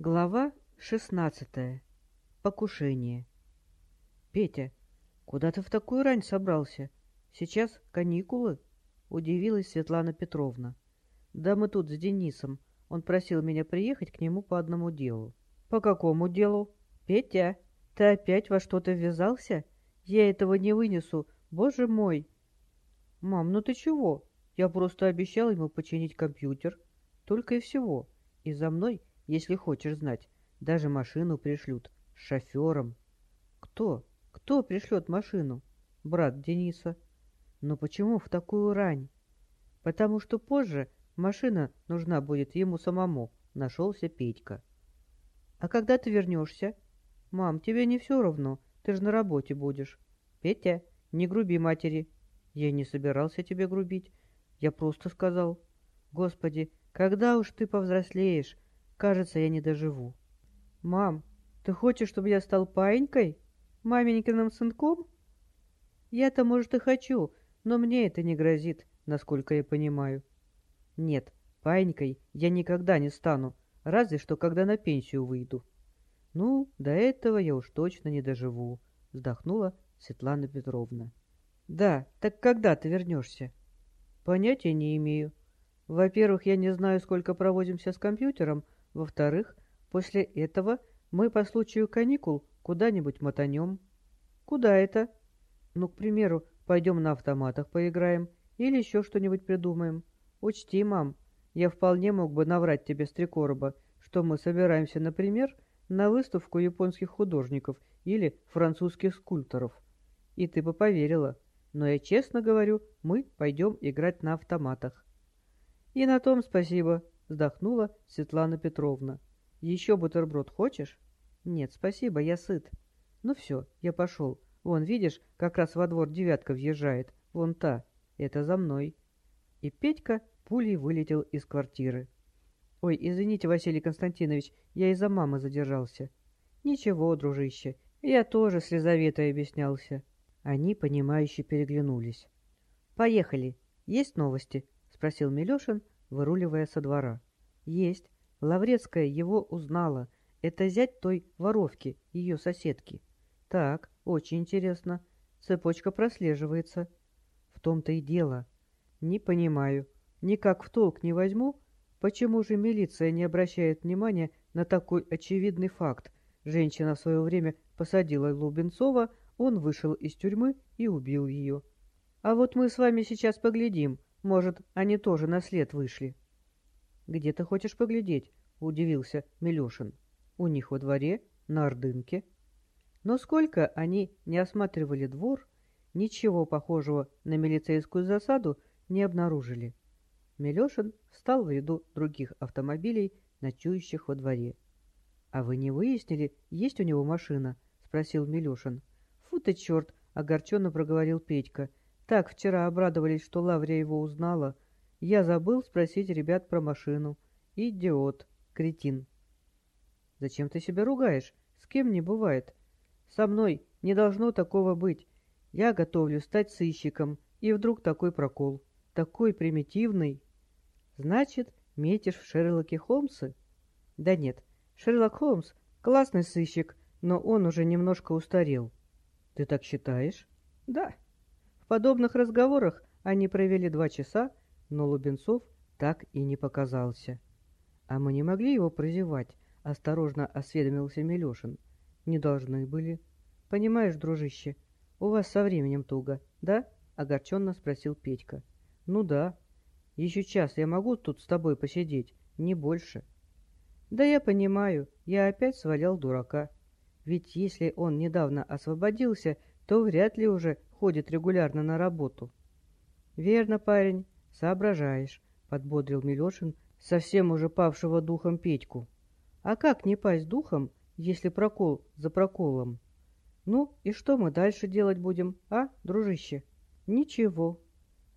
Глава шестнадцатая. Покушение. «Петя, куда ты в такую рань собрался? Сейчас каникулы?» — удивилась Светлана Петровна. «Да мы тут с Денисом. Он просил меня приехать к нему по одному делу». «По какому делу?» «Петя, ты опять во что-то ввязался? Я этого не вынесу. Боже мой!» «Мам, ну ты чего? Я просто обещал ему починить компьютер. Только и всего. И за мной если хочешь знать. Даже машину пришлют. С шофером. Кто? Кто пришлет машину? Брат Дениса. Но почему в такую рань? Потому что позже машина нужна будет ему самому. Нашелся Петька. А когда ты вернешься? Мам, тебе не все равно. Ты же на работе будешь. Петя, не груби матери. Я не собирался тебе грубить. Я просто сказал. Господи, когда уж ты повзрослеешь, Кажется, я не доживу. Мам, ты хочешь, чтобы я стал паинькой? Маменькиным сынком? Я-то, может, и хочу, но мне это не грозит, насколько я понимаю. Нет, паинькой я никогда не стану, разве что когда на пенсию выйду. Ну, до этого я уж точно не доживу, вздохнула Светлана Петровна. Да, так когда ты вернешься? Понятия не имею. Во-первых, я не знаю, сколько проводимся с компьютером, во-вторых, после этого мы по случаю каникул куда-нибудь мотанем. Куда это? Ну, к примеру, пойдем на автоматах поиграем или еще что-нибудь придумаем. Учти, мам, я вполне мог бы наврать тебе с три короба, что мы собираемся, например, на выставку японских художников или французских скульпторов. И ты бы поверила. Но я честно говорю, мы пойдем играть на автоматах. И на том спасибо, Вздохнула Светлана Петровна. «Еще бутерброд хочешь?» «Нет, спасибо, я сыт». «Ну все, я пошел. Вон, видишь, как раз во двор девятка въезжает. Вон та. Это за мной». И Петька пулей вылетел из квартиры. «Ой, извините, Василий Константинович, я из-за мамы задержался». «Ничего, дружище, я тоже с Лизаветой объяснялся». Они, понимающе переглянулись. «Поехали. Есть новости?» — спросил Милешин, выруливая со двора. «Есть. Лаврецкая его узнала. Это зять той воровки, ее соседки. Так, очень интересно. Цепочка прослеживается. В том-то и дело. Не понимаю. Никак в толк не возьму, почему же милиция не обращает внимания на такой очевидный факт. Женщина в свое время посадила Лубенцова, он вышел из тюрьмы и убил ее. А вот мы с вами сейчас поглядим, может, они тоже на след вышли. — Где ты хочешь поглядеть? — удивился Милешин. — У них во дворе, на Ордынке. Но сколько они не осматривали двор, ничего похожего на милицейскую засаду не обнаружили. Милешин встал в ряду других автомобилей, ночующих во дворе. — А вы не выяснили, есть у него машина? — спросил Милешин. — Фу ты, черт! — огорченно проговорил Петька. Так вчера обрадовались, что Лаврия его узнала. Я забыл спросить ребят про машину. Идиот, кретин. Зачем ты себя ругаешь? С кем не бывает. Со мной не должно такого быть. Я готовлю стать сыщиком, и вдруг такой прокол. Такой примитивный. Значит, метишь в Шерлоке Холмсы? Да нет, Шерлок Холмс — классный сыщик, но он уже немножко устарел. Ты так считаешь? Да подобных разговорах они провели два часа, но Лубенцов так и не показался. «А мы не могли его прозевать?» — осторожно осведомился Милешин. «Не должны были. Понимаешь, дружище, у вас со временем туго, да?» — огорченно спросил Петька. «Ну да. Еще час я могу тут с тобой посидеть, не больше». «Да я понимаю, я опять свалял дурака. Ведь если он недавно освободился, то вряд ли уже ходит регулярно на работу. «Верно, парень, соображаешь», — подбодрил Милешин совсем уже павшего духом Петьку. «А как не пасть духом, если прокол за проколом? Ну, и что мы дальше делать будем, а, дружище?» «Ничего.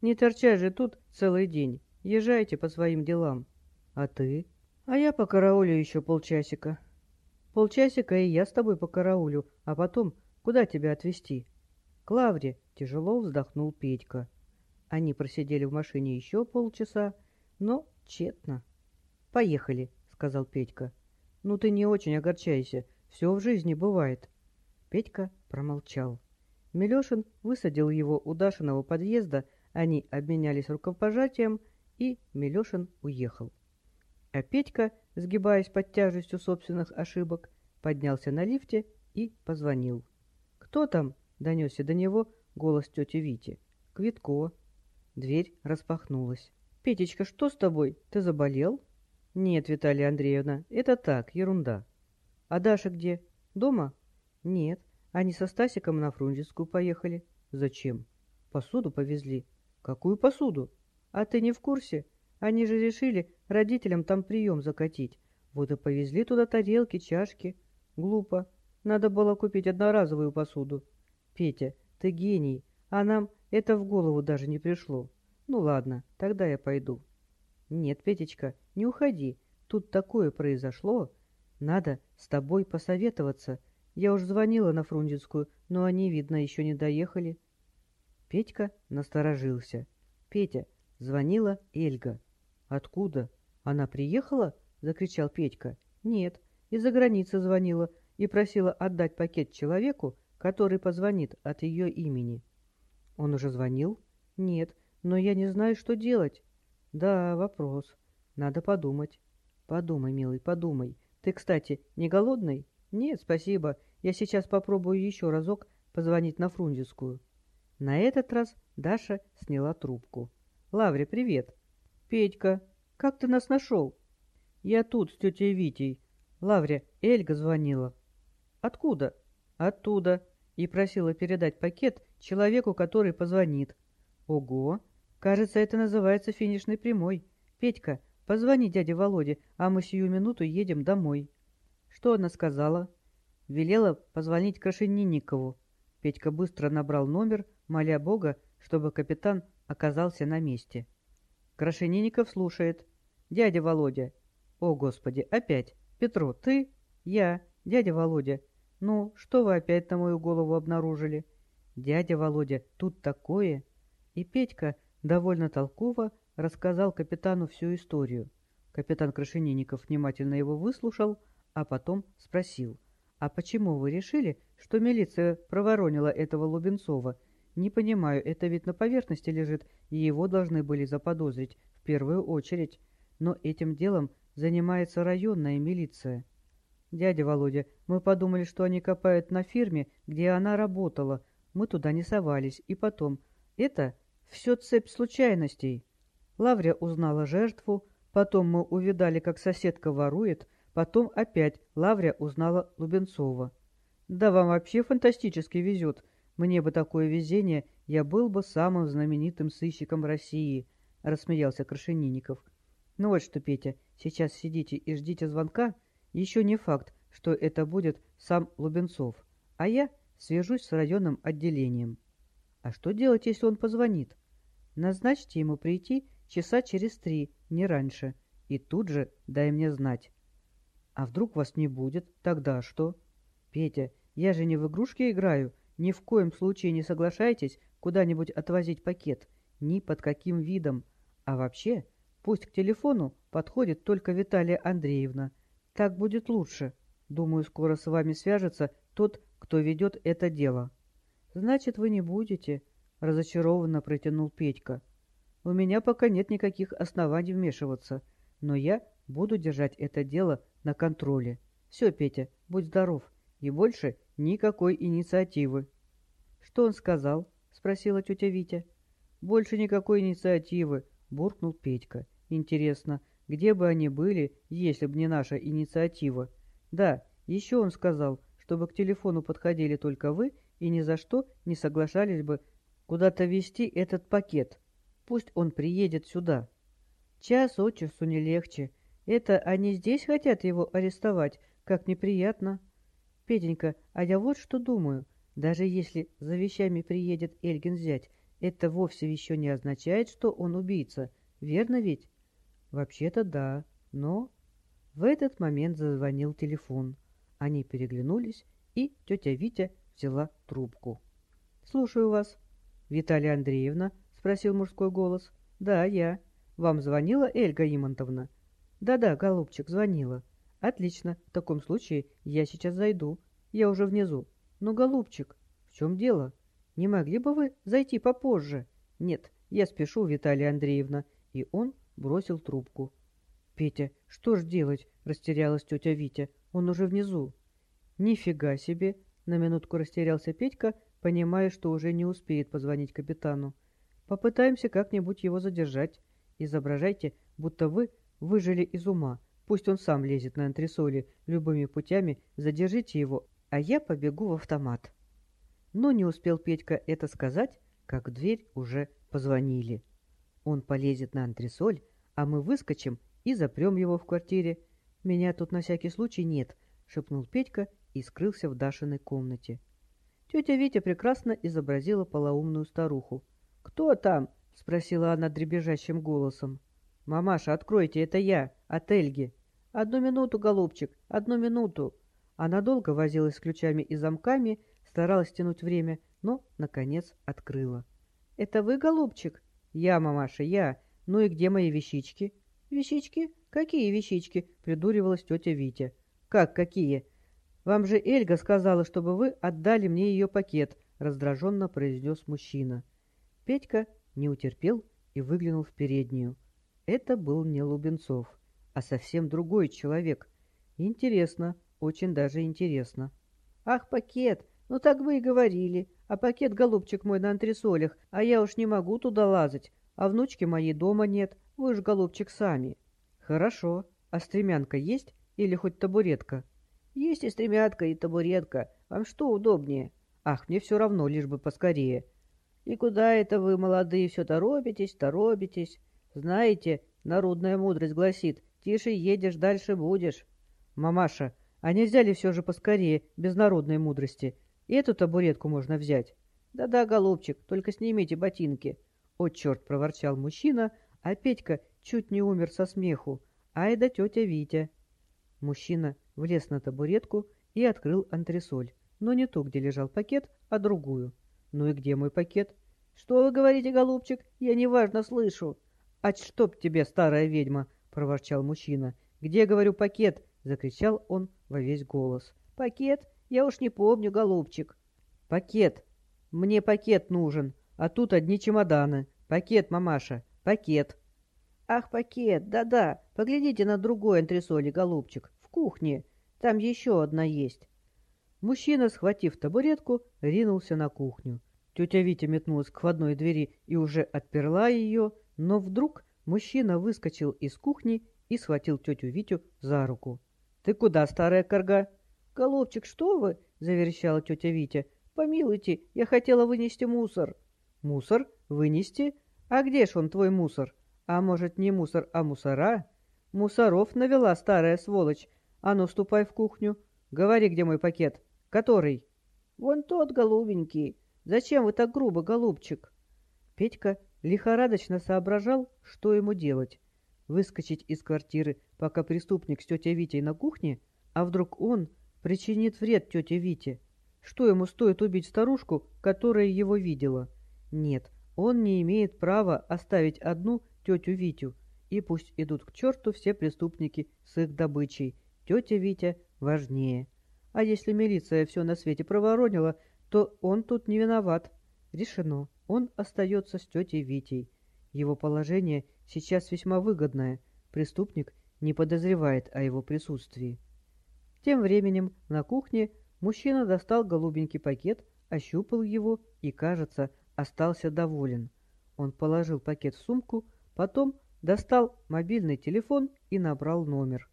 Не торчай же тут целый день. Езжайте по своим делам. А ты?» «А я по караулю еще полчасика». «Полчасика и я с тобой по караулю, а потом Куда тебя отвезти? К Лавре, тяжело вздохнул Петька. Они просидели в машине еще полчаса, но тщетно. Поехали, сказал Петька. Ну ты не очень огорчайся, все в жизни бывает. Петька промолчал. Милешин высадил его у Дашиного подъезда, они обменялись рукопожатием, и Милешин уехал. А Петька, сгибаясь под тяжестью собственных ошибок, поднялся на лифте и позвонил. «Кто там?» — донесся до него голос тети Вити. «Квитко». Дверь распахнулась. «Петечка, что с тобой? Ты заболел?» «Нет, Виталия Андреевна, это так, ерунда». «А Даша где? Дома?» «Нет, они со Стасиком на Фрунзенскую поехали». «Зачем?» «Посуду повезли». «Какую посуду?» «А ты не в курсе? Они же решили родителям там прием закатить. Вот и повезли туда тарелки, чашки. Глупо. Надо было купить одноразовую посуду. Петя, ты гений, а нам это в голову даже не пришло. Ну ладно, тогда я пойду. Нет, Петечка, не уходи. Тут такое произошло. Надо с тобой посоветоваться. Я уж звонила на Фрунзенскую, но они, видно, еще не доехали. Петька насторожился. Петя, звонила Эльга. Откуда? Она приехала? Закричал Петька. Нет, из-за границы звонила и просила отдать пакет человеку, который позвонит от ее имени. Он уже звонил? Нет, но я не знаю, что делать. Да, вопрос. Надо подумать. Подумай, милый, подумай. Ты, кстати, не голодный? Нет, спасибо. Я сейчас попробую еще разок позвонить на Фрунзенскую. На этот раз Даша сняла трубку. Лавре, привет. Петька, как ты нас нашел? Я тут с тетей Витей. Лавре, Эльга звонила. Откуда? Оттуда. И просила передать пакет человеку, который позвонит. Ого! Кажется, это называется финишной прямой. Петька, позвони дяде Володе, а мы сию минуту едем домой. Что она сказала? Велела позвонить Крашенинникову. Петька быстро набрал номер, моля Бога, чтобы капитан оказался на месте. Крашенинников слушает. «Дядя Володя». «О, Господи, опять! Петро, ты?» «Я. Дядя Володя. Ну, что вы опять на мою голову обнаружили?» «Дядя Володя, тут такое!» И Петька довольно толково рассказал капитану всю историю. Капитан Крашенинников внимательно его выслушал, а потом спросил, «А почему вы решили, что милиция проворонила этого Лубенцова? Не понимаю, это ведь на поверхности лежит, и его должны были заподозрить в первую очередь. Но этим делом занимается районная милиция». «Дядя Володя, мы подумали, что они копают на фирме, где она работала. Мы туда не совались. И потом, это все цепь случайностей». Лаврия узнала жертву, потом мы увидали, как соседка ворует, потом опять Лаврия узнала Лубенцова. «Да вам вообще фантастически везет. Мне бы такое везение, я был бы самым знаменитым сыщиком России», — рассмеялся Крашенинников. «Ну вот что, Петя, сейчас сидите и ждите звонка, — еще не факт, что это будет сам Лубенцов, а я свяжусь с районным отделением. А что делать, если он позвонит? Назначьте ему прийти часа через три, не раньше, и тут же дай мне знать. А вдруг вас не будет, тогда что? Петя, я же не в игрушки играю, ни в коем случае не соглашайтесь куда-нибудь отвозить пакет, ни под каким видом. А вообще, пусть к телефону подходит только Виталия Андреевна, так будет лучше. Думаю, скоро с вами свяжется тот, кто ведет это дело. Значит, вы не будете, разочарованно протянул Петька. У меня пока нет никаких оснований вмешиваться, но я буду держать это дело на контроле. Все, Петя, будь здоров, и больше никакой инициативы. Что он сказал? спросила тетя Витя. Больше никакой инициативы, буркнул Петька. Интересно, где бы они были, если бы не наша инициатива? Да, еще он сказал, чтобы к телефону подходили только вы и ни за что не соглашались бы куда-то везти этот пакет. Пусть он приедет сюда. Час от часу не легче. Это они здесь хотят его арестовать, как неприятно. Петенька, а я вот что думаю. Даже если за вещами приедет Эльгин зять, это вовсе еще не означает, что он убийца. Верно ведь? Вообще-то да, но... В этот момент зазвонил телефон. Они переглянулись, и тетя Витя взяла трубку. «Слушаю вас». «Виталия Андреевна?» — спросил мужской голос. «Да, я. Вам звонила Эльга Имонтовна?» «Да-да, голубчик, звонила. Отлично, в таком случае я сейчас зайду. Я уже внизу. Но, голубчик, в чем дело? Не могли бы вы зайти попозже? Нет, я спешу, Виталия Андреевна. И он бросил трубку. Петя, что ж делать? Растерялась тетя Витя. Он уже внизу. Нифига себе! На минутку растерялся Петька, понимая, что уже не успеет позвонить капитану. Попытаемся как-нибудь его задержать. Изображайте, будто вы выжили из ума. Пусть он сам лезет на антресоли любыми путями, задержите его, а я побегу в автомат. Но не успел Петька это сказать, как в дверь уже позвонили. Он полезет на антресоль, а мы выскочим и запрем его в квартире. Меня тут на всякий случай нет, — шепнул Петька и скрылся в Дашиной комнате. Тетя Витя прекрасно изобразила полоумную старуху. «Кто там?» — спросила она дребезжащим голосом. «Мамаша, откройте, это я, от Эльги». «Одну минуту, голубчик, одну минуту». Она долго возилась с ключами и замками, старалась тянуть время, но, наконец, открыла. «Это вы, голубчик?» «Я, мамаша, я. Ну и где мои вещички?» «Вещички? Какие вещички?» — придуривалась тетя Витя. «Как какие? Вам же Эльга сказала, чтобы вы отдали мне ее пакет», — раздраженно произнес мужчина. Петька не утерпел и выглянул в переднюю. Это был не Лубенцов, а совсем другой человек. Интересно, очень даже интересно. «Ах, пакет! Ну так вы и говорили. А пакет, голубчик мой, на антресолях, а я уж не могу туда лазать. А внучки моей дома нет. Вы ж, голубчик, сами». «Хорошо. А стремянка есть или хоть табуретка?» «Есть и стремянка, и табуретка. Вам что удобнее?» «Ах, мне все равно, лишь бы поскорее». «И куда это вы, молодые, все торопитесь, торопитесь? Знаете, народная мудрость гласит, тише едешь, дальше будешь». «Мамаша, а нельзя ли все же поскорее, без народной мудрости? И эту табуретку можно взять?» «Да-да, голубчик, только снимите ботинки». «О, черт!» — проворчал мужчина, а Петька чуть не умер со смеху. «Ай да тетя Витя!» Мужчина влез на табуретку и открыл антресоль, но не ту, где лежал пакет, а другую. «Ну и где мой пакет?» «Что вы говорите, голубчик? Я неважно слышу». «А чтоб тебе, старая ведьма!» — проворчал мужчина. «Где, говорю, пакет?» — закричал он во весь голос. «Пакет? Я уж не помню, голубчик». «Пакет! Мне пакет нужен, а тут одни чемоданы. Пакет, мамаша, пакет!» «Ах, пакет, да-да, поглядите на другой антресоли, голубчик, в кухне. Там еще одна есть». Мужчина, схватив табуретку, ринулся на кухню. Тетя Витя метнулась к входной двери и уже отперла ее, но вдруг мужчина выскочил из кухни и схватил тетю Витю за руку. «Ты куда, старая корга?» «Голубчик, что вы?» — заверещала тетя Витя. «Помилуйте, я хотела вынести мусор». «Мусор? Вынести? А где ж он, твой мусор?» А может, не мусор, а мусора? Мусоров навела старая сволочь. А ну, ступай в кухню. Говори, где мой пакет. Который? Вон тот, голубенький. Зачем вы так грубо, голубчик? Петька лихорадочно соображал, что ему делать. Выскочить из квартиры, пока преступник с тетей Витей на кухне, а вдруг он причинит вред тете Вите? Что ему стоит убить старушку, которая его видела? Нет, он не имеет права оставить одну тетю Витю, и пусть идут к черту все преступники с их добычей. Тетя Витя важнее. А если милиция все на свете проворонила, то он тут не виноват. Решено, он остается с тетей Витей. Его положение сейчас весьма выгодное. Преступник не подозревает о его присутствии. Тем временем на кухне мужчина достал голубенький пакет, ощупал его и, кажется, остался доволен. Он положил пакет в сумку, Потом достал мобильный телефон и набрал номер.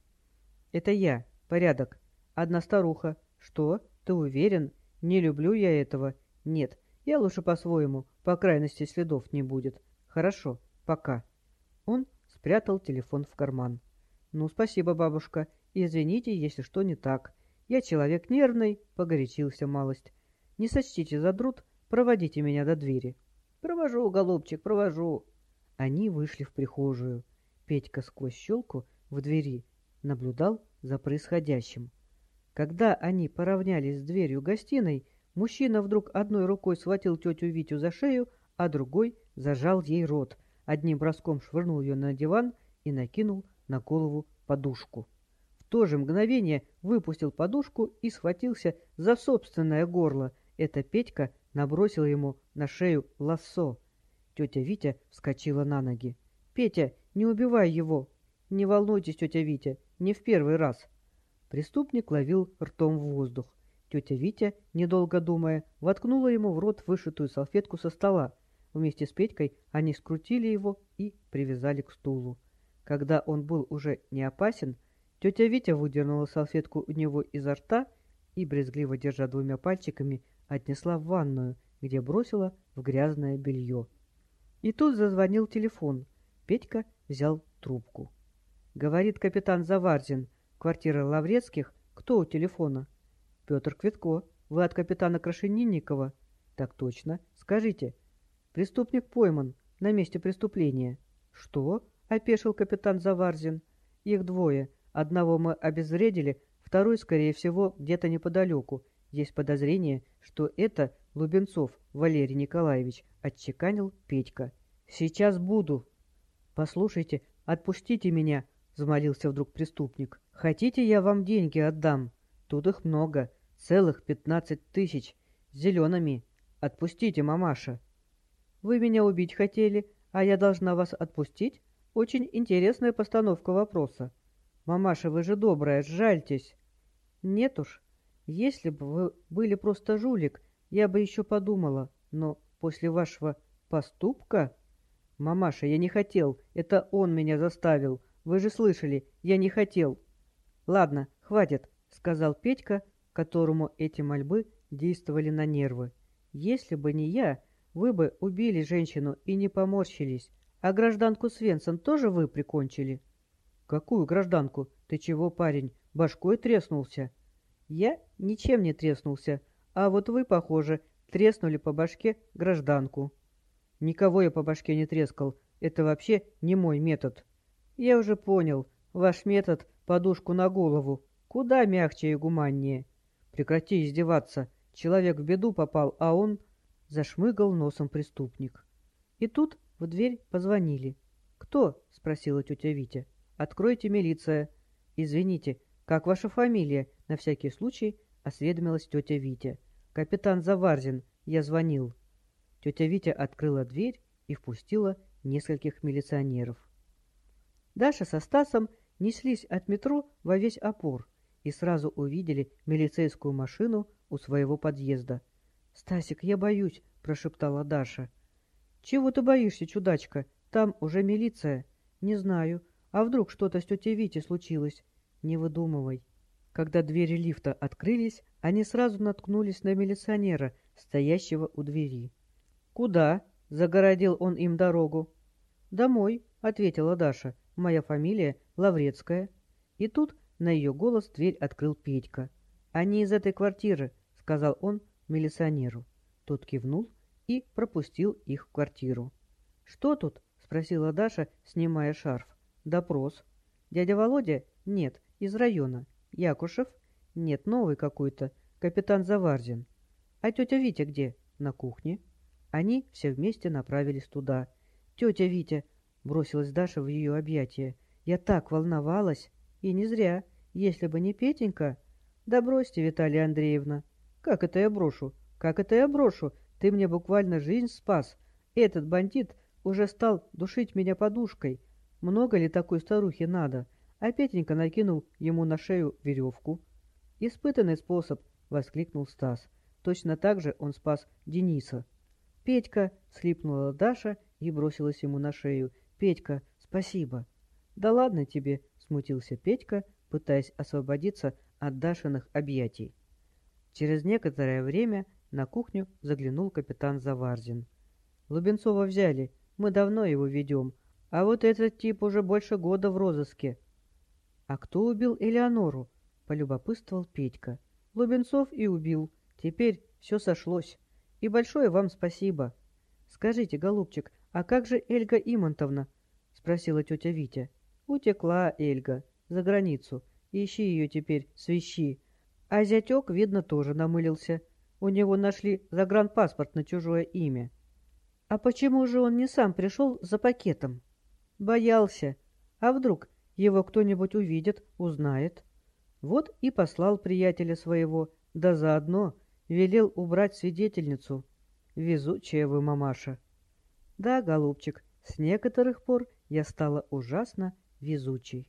«Это я. Порядок. Одна старуха. Что? Ты уверен? Не люблю я этого. Нет, я лучше по-своему. По крайности следов не будет. Хорошо. Пока». Он спрятал телефон в карман. «Ну, спасибо, бабушка. Извините, если что не так. Я человек нервный, погорячился малость. Не сочтите за труд, проводите меня до двери». «Провожу, голубчик, провожу». Они вышли в прихожую. Петька сквозь щелку в двери наблюдал за происходящим. Когда они поравнялись с дверью гостиной, мужчина вдруг одной рукой схватил тетю Витю за шею, а другой зажал ей рот, одним броском швырнул ее на диван и накинул на голову подушку. В то же мгновение выпустил подушку и схватился за собственное горло. Это Петька набросил ему на шею лассо. Тетя Витя вскочила на ноги. «Петя, не убивай его!» «Не волнуйтесь, тетя Витя, не в первый раз!» Преступник ловил ртом в воздух. Тетя Витя, недолго думая, воткнула ему в рот вышитую салфетку со стола. Вместе с Петькой они скрутили его и привязали к стулу. Когда он был уже не опасен, тетя Витя выдернула салфетку у него изо рта и, брезгливо держа двумя пальчиками, отнесла в ванную, где бросила в грязное белье. И тут зазвонил телефон. Петька взял трубку. Говорит капитан Заварзин, квартира Лаврецких. Кто у телефона? Петр Квитко. Вы от капитана Крашенинникова? Так точно. Скажите. Преступник пойман на месте преступления. Что? Опешил капитан Заварзин. Их двое. Одного мы обезвредили, второй, скорее всего, где-то неподалеку. Есть подозрение, что это Лубенцов Валерий Николаевич, отчеканил Петька. «Сейчас буду». «Послушайте, отпустите меня», — взмолился вдруг преступник. «Хотите, я вам деньги отдам? Тут их много, целых пятнадцать тысяч, зелеными. Отпустите, мамаша». «Вы меня убить хотели, а я должна вас отпустить? Очень интересная постановка вопроса. Мамаша, вы же добрая, сжальтесь». «Нет уж, если бы вы были просто жулик, я бы еще подумала, но после вашего поступка... Мамаша, я не хотел, это он меня заставил. Вы же слышали, я не хотел. Ладно, хватит, сказал Петька, которому эти мольбы действовали на нервы. Если бы не я, вы бы убили женщину и не поморщились. А гражданку Свенсон тоже вы прикончили? Какую гражданку? Ты чего, парень, башкой треснулся? Я ничем не треснулся, а вот вы, похоже, треснули по башке гражданку. Никого я по башке не трескал, это вообще не мой метод. Я уже понял, ваш метод — подушку на голову. Куда мягче и гуманнее. Прекрати издеваться. Человек в беду попал, а он... Зашмыгал носом преступник. И тут в дверь позвонили. «Кто?» — спросила тетя Витя. «Откройте, милиция». «Извините, как ваша фамилия?» На всякий случай осведомилась тетя Витя. «Капитан Заварзин, я звонил». Тетя Витя открыла дверь и впустила нескольких милиционеров. Даша со Стасом неслись от метро во весь опор и сразу увидели милицейскую машину у своего подъезда. «Стасик, я боюсь», — прошептала Даша. «Чего ты боишься, чудачка? Там уже милиция». «Не знаю. А вдруг что-то с тетей Витей случилось?» «Не выдумывай». Когда двери лифта открылись, они сразу наткнулись на милиционера, стоящего у двери. «Куда?» — загородил он им дорогу. «Домой», — ответила Даша. «Моя фамилия Лаврецкая». И тут на ее голос дверь открыл Петька. «Они из этой квартиры», — сказал он милиционеру. Тот кивнул и пропустил их в квартиру. «Что тут?» — спросила Даша, снимая шарф. «Допрос». «Дядя Володя?» «Нет, из района. Якушев? Нет, новый какой-то. Капитан Заварзин. А тетя Витя где? На кухне. Они все вместе направились туда. Тетя Витя, бросилась Даша в ее объятия. Я так волновалась. И не зря. Если бы не Петенька... Да бросьте, Виталия Андреевна. Как это я брошу? Как это я брошу? Ты мне буквально жизнь спас. Этот бандит уже стал душить меня подушкой. Много ли такой старухи надо? — Петенька накинул ему на шею веревку. «Испытанный способ!» — воскликнул Стас. Точно так же он спас Дениса. «Петька!» — схлипнула Даша и бросилась ему на шею. «Петька, спасибо!» «Да ладно тебе!» — смутился Петька, пытаясь освободиться от Дашиных объятий. Через некоторое время на кухню заглянул капитан Заварзин. «Лубенцова взяли. Мы давно его ведем. А вот этот тип уже больше года в розыске. «А кто убил Элеонору?» — полюбопытствовал Петька. «Лубенцов и убил. Теперь все сошлось. И большое вам спасибо». «Скажите, голубчик, а как же Эльга Имонтовна?» — спросила тетя Витя. «Утекла Эльга. За границу. Ищи ее теперь, свищи». А зятек, видно, тоже намылился. У него нашли загранпаспорт на чужое имя. «А почему же он не сам пришел за пакетом?» «Боялся. А вдруг его кто-нибудь увидит, узнает. Вот и послал приятеля своего, да заодно велел убрать свидетельницу. Везучая вы, мамаша. Да, голубчик, с некоторых пор я стала ужасно везучей.